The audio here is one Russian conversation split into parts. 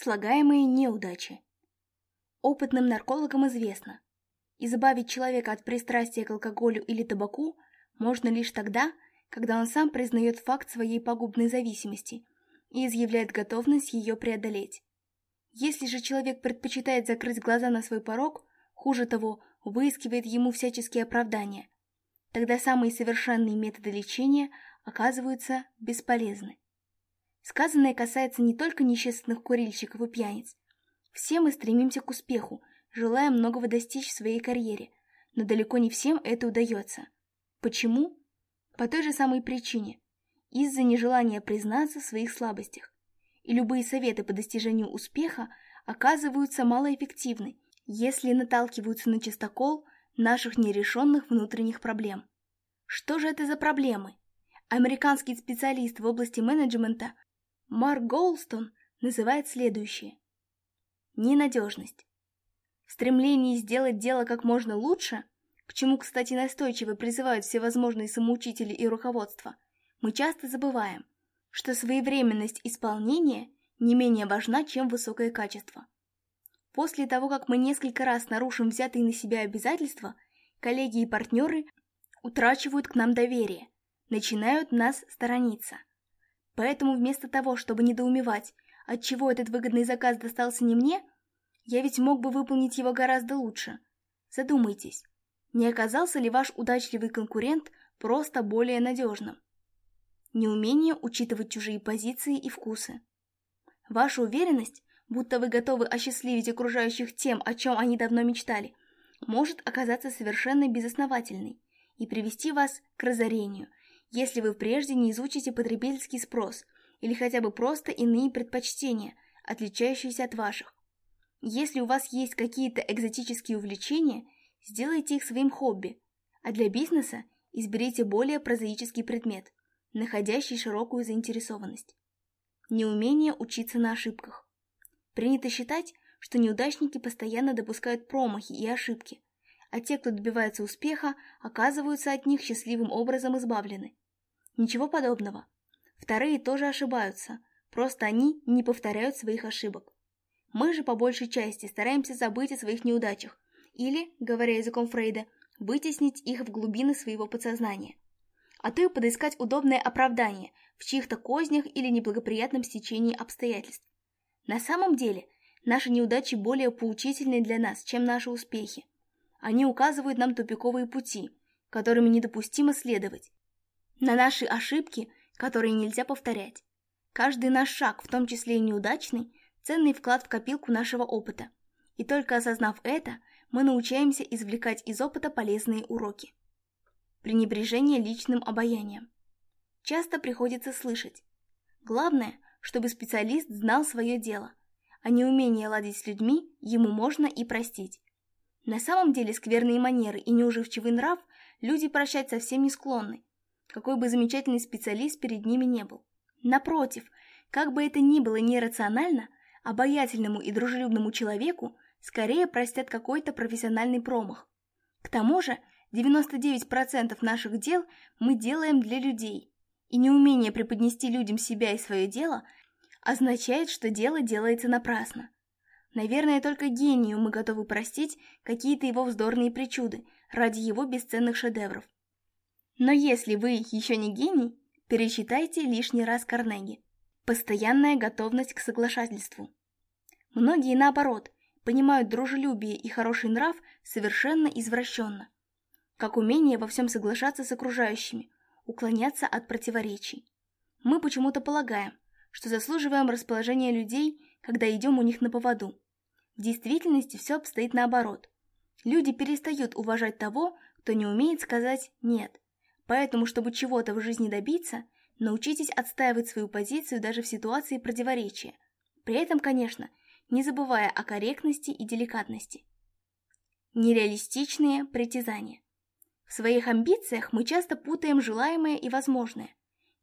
слагаемые неудачи. Опытным наркологам известно, избавить человека от пристрастия к алкоголю или табаку можно лишь тогда, когда он сам признает факт своей пагубной зависимости и изъявляет готовность ее преодолеть. Если же человек предпочитает закрыть глаза на свой порог, хуже того, выискивает ему всяческие оправдания, тогда самые совершенные методы лечения оказываются бесполезны. Сказанное касается не только несчастных курильщиков и пьяниц. Все мы стремимся к успеху, желая многого достичь в своей карьере, но далеко не всем это удается. Почему? По той же самой причине. Из-за нежелания признаться в своих слабостях. И любые советы по достижению успеха оказываются малоэффективны, если наталкиваются на чистокол наших нерешенных внутренних проблем. Что же это за проблемы? Американский специалист в области менеджмента Марк Голстон называет следующее. Ненадежность. В стремлении сделать дело как можно лучше, к чему, кстати, настойчиво призывают всевозможные самоучители и руководство, мы часто забываем, что своевременность исполнения не менее важна, чем высокое качество. После того, как мы несколько раз нарушим взятые на себя обязательства, коллеги и партнеры утрачивают к нам доверие, начинают нас сторониться – Поэтому вместо того, чтобы недоумевать, отчего этот выгодный заказ достался не мне, я ведь мог бы выполнить его гораздо лучше. Задумайтесь, не оказался ли ваш удачливый конкурент просто более надежным? Неумение учитывать чужие позиции и вкусы. Ваша уверенность, будто вы готовы осчастливить окружающих тем, о чем они давно мечтали, может оказаться совершенно безосновательной и привести вас к разорению – если вы прежде не изучите потребительский спрос или хотя бы просто иные предпочтения, отличающиеся от ваших. Если у вас есть какие-то экзотические увлечения, сделайте их своим хобби, а для бизнеса изберите более прозаический предмет, находящий широкую заинтересованность. Неумение учиться на ошибках. Принято считать, что неудачники постоянно допускают промахи и ошибки – а те, кто добивается успеха, оказываются от них счастливым образом избавлены. Ничего подобного. Вторые тоже ошибаются, просто они не повторяют своих ошибок. Мы же по большей части стараемся забыть о своих неудачах или, говоря языком Фрейда, вытеснить их в глубины своего подсознания. А то и подыскать удобное оправдание в чьих-то кознях или неблагоприятном стечении обстоятельств. На самом деле, наши неудачи более поучительны для нас, чем наши успехи. Они указывают нам тупиковые пути, которыми недопустимо следовать, на наши ошибки, которые нельзя повторять. Каждый наш шаг, в том числе и неудачный, ценный вклад в копилку нашего опыта. И только осознав это, мы научаемся извлекать из опыта полезные уроки. Пренебрежение личным обаянием. Часто приходится слышать. Главное, чтобы специалист знал свое дело, а неумение ладить с людьми ему можно и простить. На самом деле скверные манеры и неуживчивый нрав люди прощать совсем не склонны, какой бы замечательный специалист перед ними не был. Напротив, как бы это ни было нерационально, обаятельному и дружелюбному человеку скорее простят какой-то профессиональный промах. К тому же, 99% наших дел мы делаем для людей, и неумение преподнести людям себя и свое дело означает, что дело делается напрасно. Наверное, только гению мы готовы простить какие-то его вздорные причуды ради его бесценных шедевров. Но если вы еще не гений, перечитайте лишний раз Карнеги. Постоянная готовность к соглашательству. Многие, наоборот, понимают дружелюбие и хороший нрав совершенно извращенно. Как умение во всем соглашаться с окружающими, уклоняться от противоречий. Мы почему-то полагаем, что заслуживаем расположения людей, когда идем у них на поводу. В действительности все обстоит наоборот. Люди перестают уважать того, кто не умеет сказать «нет». Поэтому, чтобы чего-то в жизни добиться, научитесь отстаивать свою позицию даже в ситуации противоречия. При этом, конечно, не забывая о корректности и деликатности. Нереалистичные притязания. В своих амбициях мы часто путаем желаемое и возможное.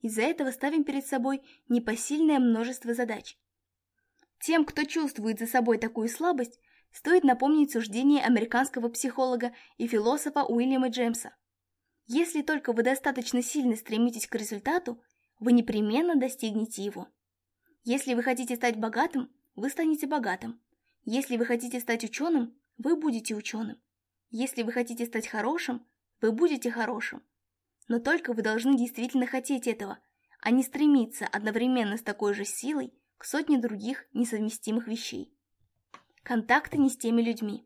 Из-за этого ставим перед собой непосильное множество задач. Тем, кто чувствует за собой такую слабость, стоит напомнить суждение американского психолога и философа Уильяма Джемса: Если только вы достаточно сильно стремитесь к результату, вы непременно достигнете его. Если вы хотите стать богатым, вы станете богатым. Если вы хотите стать ученым, вы будете ученым. Если вы хотите стать хорошим, вы будете хорошим. Но только вы должны действительно хотеть этого, а не стремиться одновременно с такой же силой к сотне других несовместимых вещей. Контакты не с теми людьми.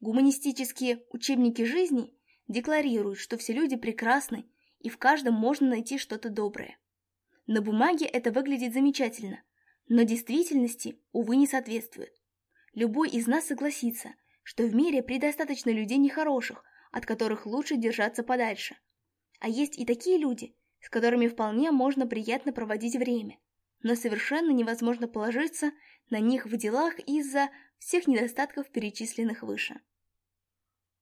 Гуманистические учебники жизни декларируют, что все люди прекрасны и в каждом можно найти что-то доброе. На бумаге это выглядит замечательно, но действительности, увы, не соответствует. Любой из нас согласится, что в мире предостаточно людей нехороших, от которых лучше держаться подальше, а есть и такие люди, с которыми вполне можно приятно проводить время, но совершенно невозможно положиться на них в делах из-за всех недостатков, перечисленных выше.